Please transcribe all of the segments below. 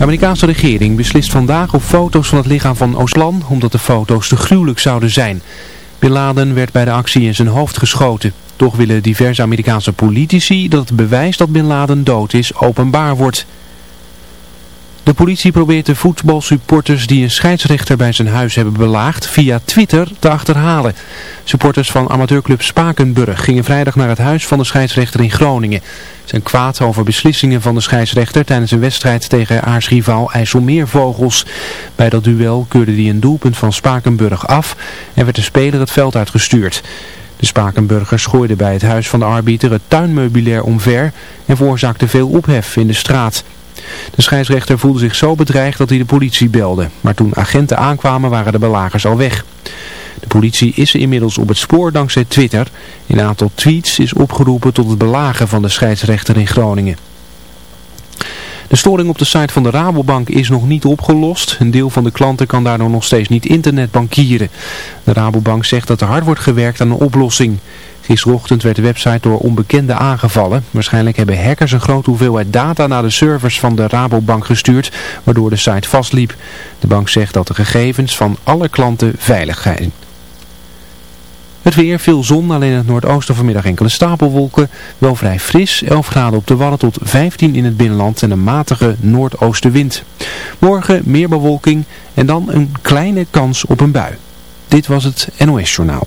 De Amerikaanse regering beslist vandaag op foto's van het lichaam van Oslan omdat de foto's te gruwelijk zouden zijn. Bin Laden werd bij de actie in zijn hoofd geschoten. Toch willen diverse Amerikaanse politici dat het bewijs dat Bin Laden dood is openbaar wordt. De politie probeert de voetbalsupporters die een scheidsrechter bij zijn huis hebben belaagd via Twitter te achterhalen. Supporters van amateurclub Spakenburg gingen vrijdag naar het huis van de scheidsrechter in Groningen. Ze zijn kwaad over beslissingen van de scheidsrechter tijdens een wedstrijd tegen aarsrivaal IJsselmeervogels. Bij dat duel keurde hij een doelpunt van Spakenburg af en werd de speler het veld uitgestuurd. De Spakenburgers gooiden bij het huis van de arbiter het tuinmeubilair omver en veroorzaakte veel ophef in de straat. De scheidsrechter voelde zich zo bedreigd dat hij de politie belde. Maar toen agenten aankwamen waren de belagers al weg. De politie is inmiddels op het spoor dankzij Twitter. In een aantal tweets is opgeroepen tot het belagen van de scheidsrechter in Groningen. De storing op de site van de Rabobank is nog niet opgelost. Een deel van de klanten kan daardoor nog steeds niet internetbankieren. De Rabobank zegt dat er hard wordt gewerkt aan een oplossing. Gisterochtend werd de website door onbekenden aangevallen. Waarschijnlijk hebben hackers een grote hoeveelheid data naar de servers van de Rabobank gestuurd, waardoor de site vastliep. De bank zegt dat de gegevens van alle klanten veilig zijn. Het weer, veel zon, alleen in het noordoosten vanmiddag enkele stapelwolken. Wel vrij fris, 11 graden op de Wadden tot 15 in het binnenland en een matige noordoostenwind. Morgen meer bewolking en dan een kleine kans op een bui. Dit was het NOS Journaal.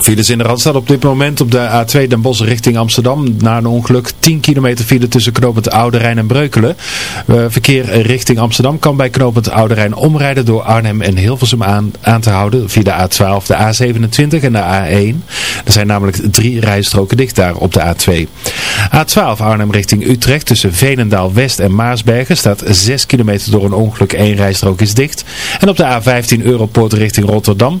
Files in de Randstad op dit moment op de A2 Den Bosch richting Amsterdam. Na een ongeluk 10 kilometer file tussen knooppunt Oude Rijn en Breukelen. Uh, verkeer richting Amsterdam kan bij knooppunt Oude Rijn omrijden door Arnhem en Hilversum aan, aan te houden. Via de A12, de A27 en de A1. Er zijn namelijk drie rijstroken dicht daar op de A2. A12 Arnhem richting Utrecht tussen Veenendaal West en Maarsbergen staat 6 kilometer door een ongeluk. één rijstrook is dicht. En op de A15 Europoort richting Rotterdam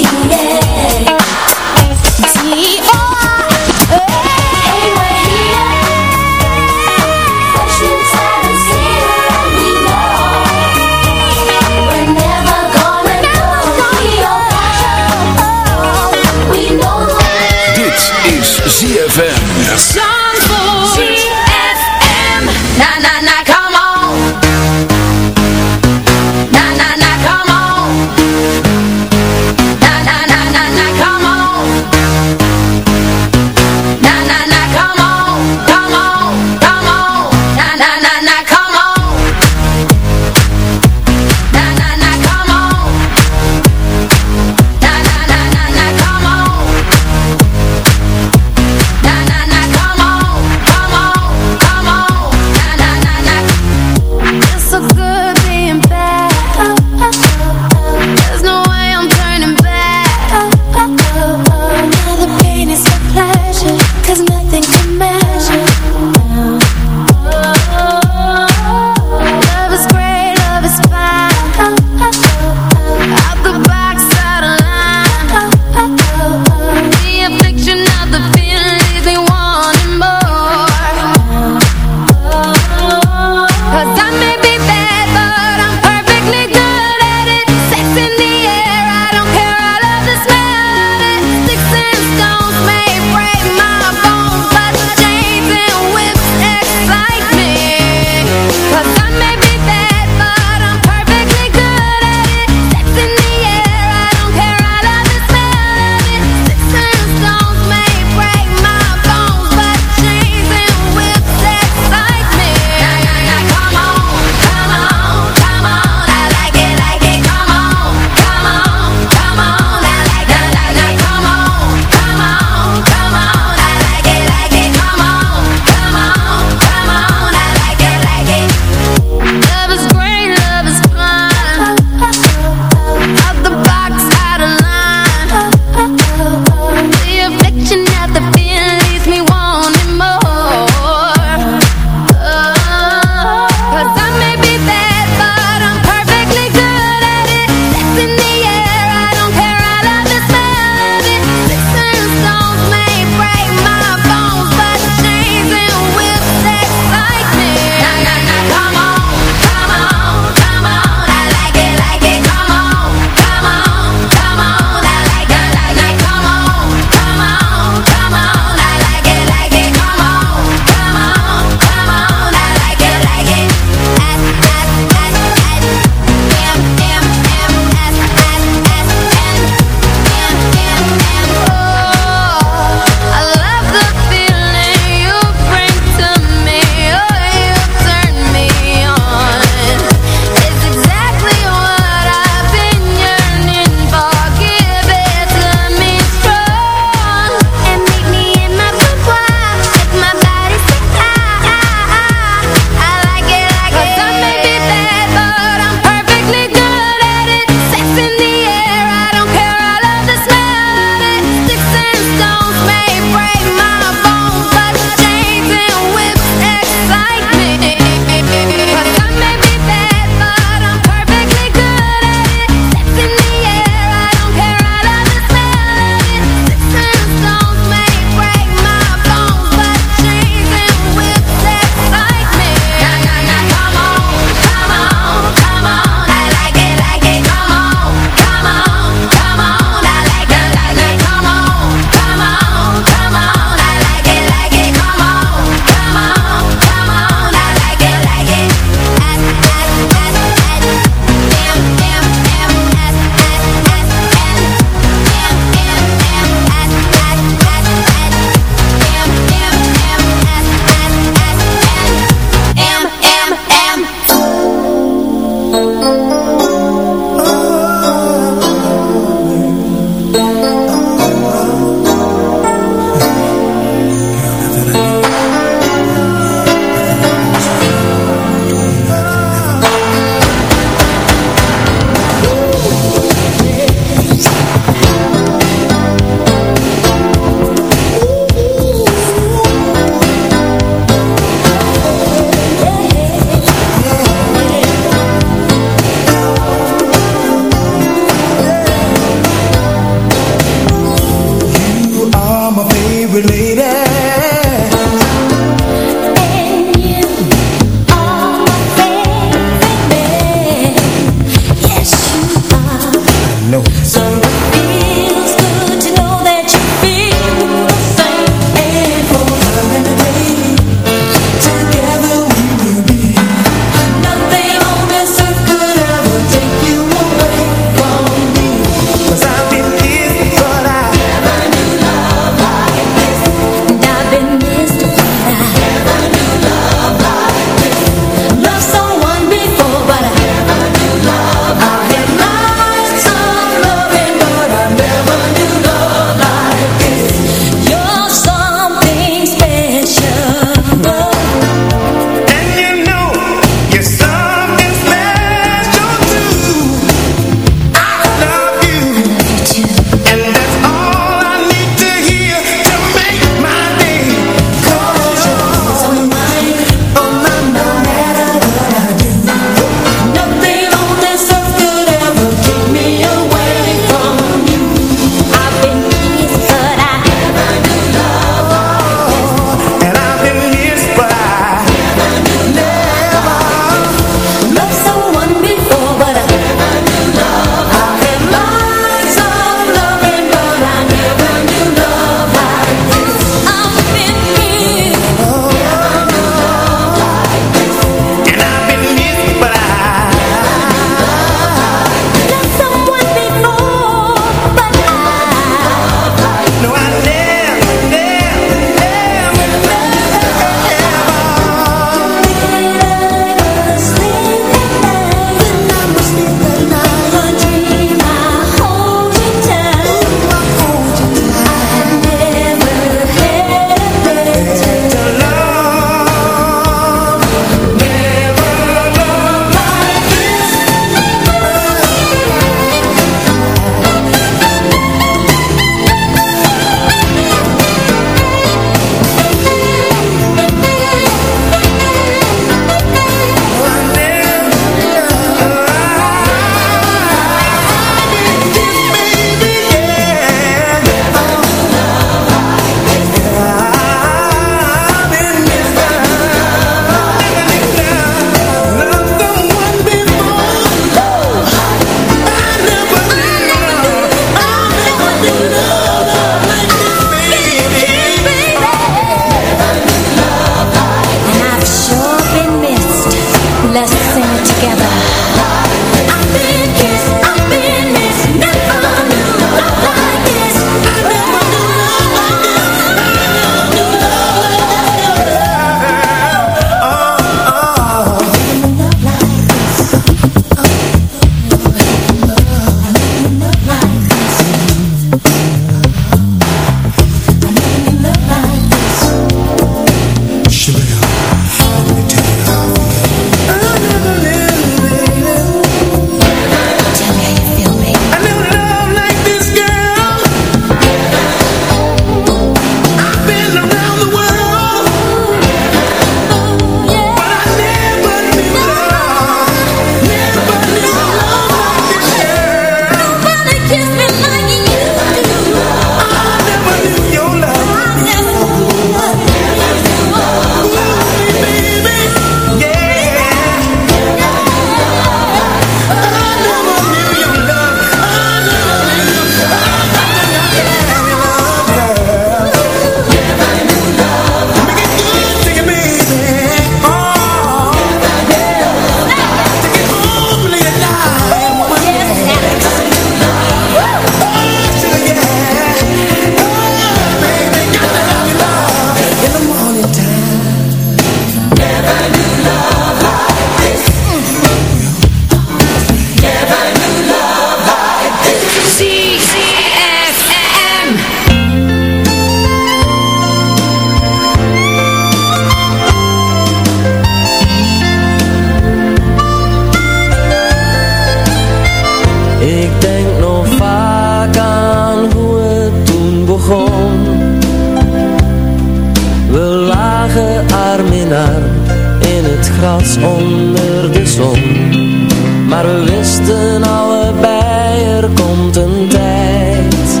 kunnen allebei, er komt een tijd.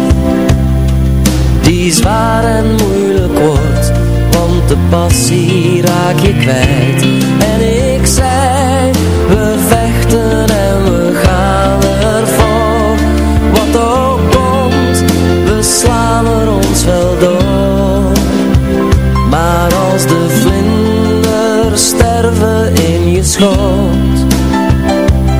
Die zwaar en moeilijk wordt, want de passie raak je kwijt. En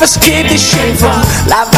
was kind die shame van.